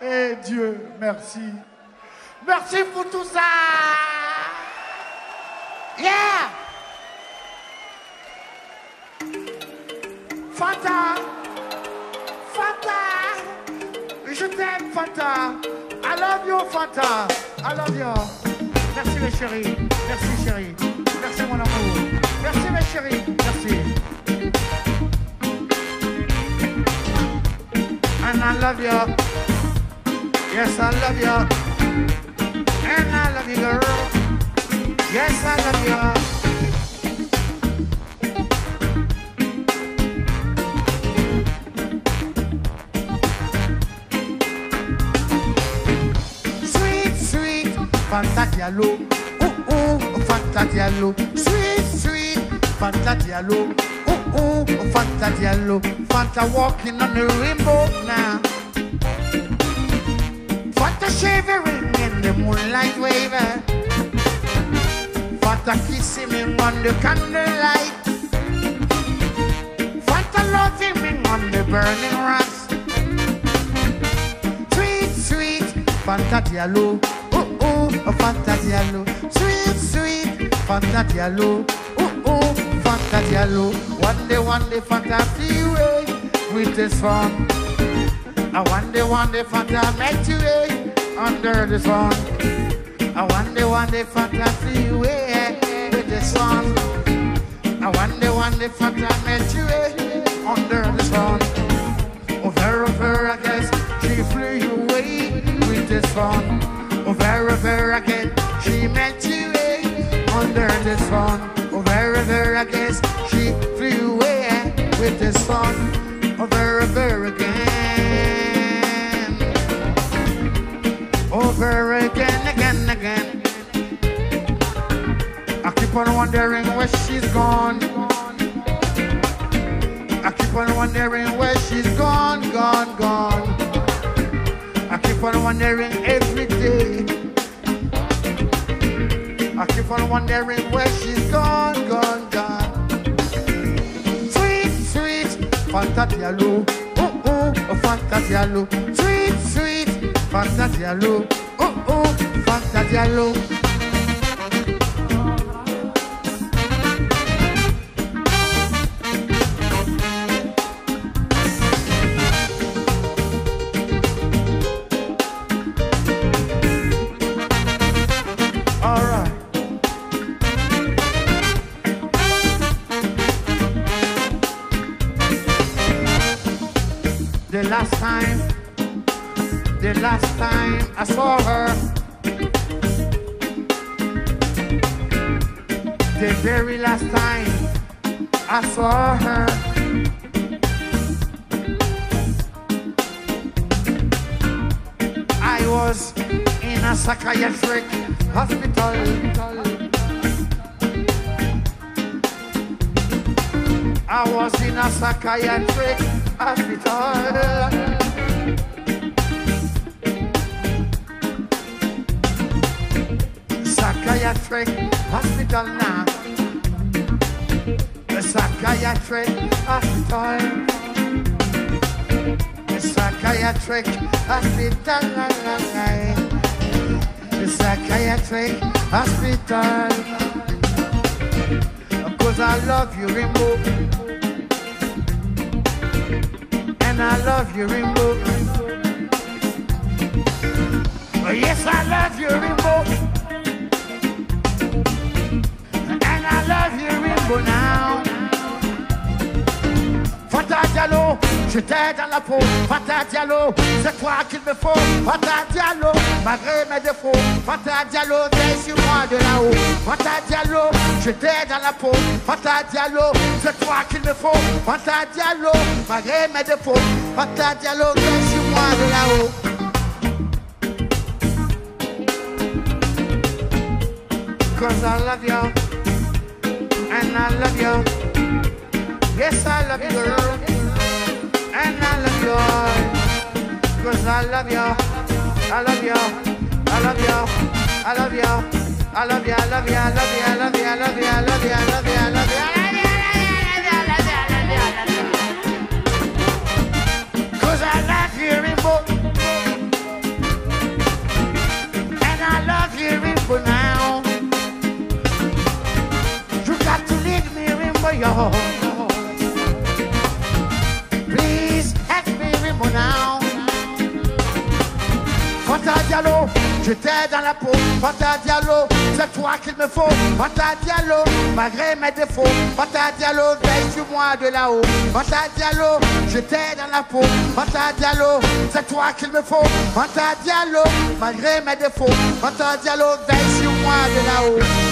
Eh Dieu, merci. Merci pour tout ça. Yeah. Fanta. Fanta. Je t'aime, Fanta. I love you, Fanta. I love you. Merci, mes chéris. Merci, chérie. Merci, mon amour. Merci, mes chéris. Merci. And I love you. Yes, I love you. And I love you, girl. Yes, I love you. Sweet, sweet, Fanta Diallo. Ooh, ooh, Fanta Diallo. Sweet, sweet, Fanta Diallo. Ooh, ooh, Fanta Diallo. Fanta walking on the rainbow now. What a shivering in the moonlight wave What a kissing me on the candlelight. What a loving me on the burning rocks. Sweet, sweet, Fanta Diallo. Oh, oh, Fanta Diallo. Sweet, sweet, Fanta Diallo. Oh, oh, Fanta Diallo. One day, one day, fantasy way with this song. I wonder, one day, Fanta make you way under the sun. I wonder, one day, Fanta freeway with the sun. I wonder, one day, Fanta make you way under the sun. Oh, over, over, oh, oh, I guess she flew away with the sun. Over, over, again she met you way under the sun. Over, over, I guess she flew away with the sun. Keep on wondering where she's gone. I keep on wondering where she's gone, gone, gone. I keep on wondering every day. I keep on wondering where she's gone, gone, gone. Sweet, sweet, Fanta Diallo. Oh, oh, oh, Fanta Sweet, sweet, Fanta Diallo. Oh, oh, Fanta Diallo. The last time, the last time I saw her, the very last time I saw her. I was in a psychiatric hospital. I was in a psychiatric hospital. Psychiatric hospital psychiatric hospital. Psychiatric hospital. Psychiatric hospital. Cause I love you, Rainbow. And I love you, Rainbow. Oh, yes, I love you, Rainbow. T'aide dans la peau. Fata Diallo, c'est toi qu'il me faut. Fata Diallo, malgré mes défauts. Fata Diallo, viens sur moi de là-haut. Fata Diallo, je t'aide dans la peau. Fata Diallo, c'est toi qu'il me faut. Fata Diallo, malgré mes défauts. Fata Diallo, viens sur moi de là-haut. Cause I love you, and I love you. Yes, I love you, girl. and I love you. Cause I love you, I love you, I love you, I love you, I love you, I love you, I love you, I love you, I love you, I love you, I love you, I love you, Cause I love hearing book And I love hearing book now You got to lead me in for your Diallo, j'étais dans la peau. Fanta Diallo, c'est toi qu'il me faut. Fanta Diallo, malgré mes défauts. Fanta Diallo, veille sur moi de là-haut. Fanta Diallo, j'étais dans la peau. Fanta Diallo, c'est toi qu'il me faut. Fanta Diallo, malgré mes défauts. Fanta Diallo, veille sur moi de là-haut.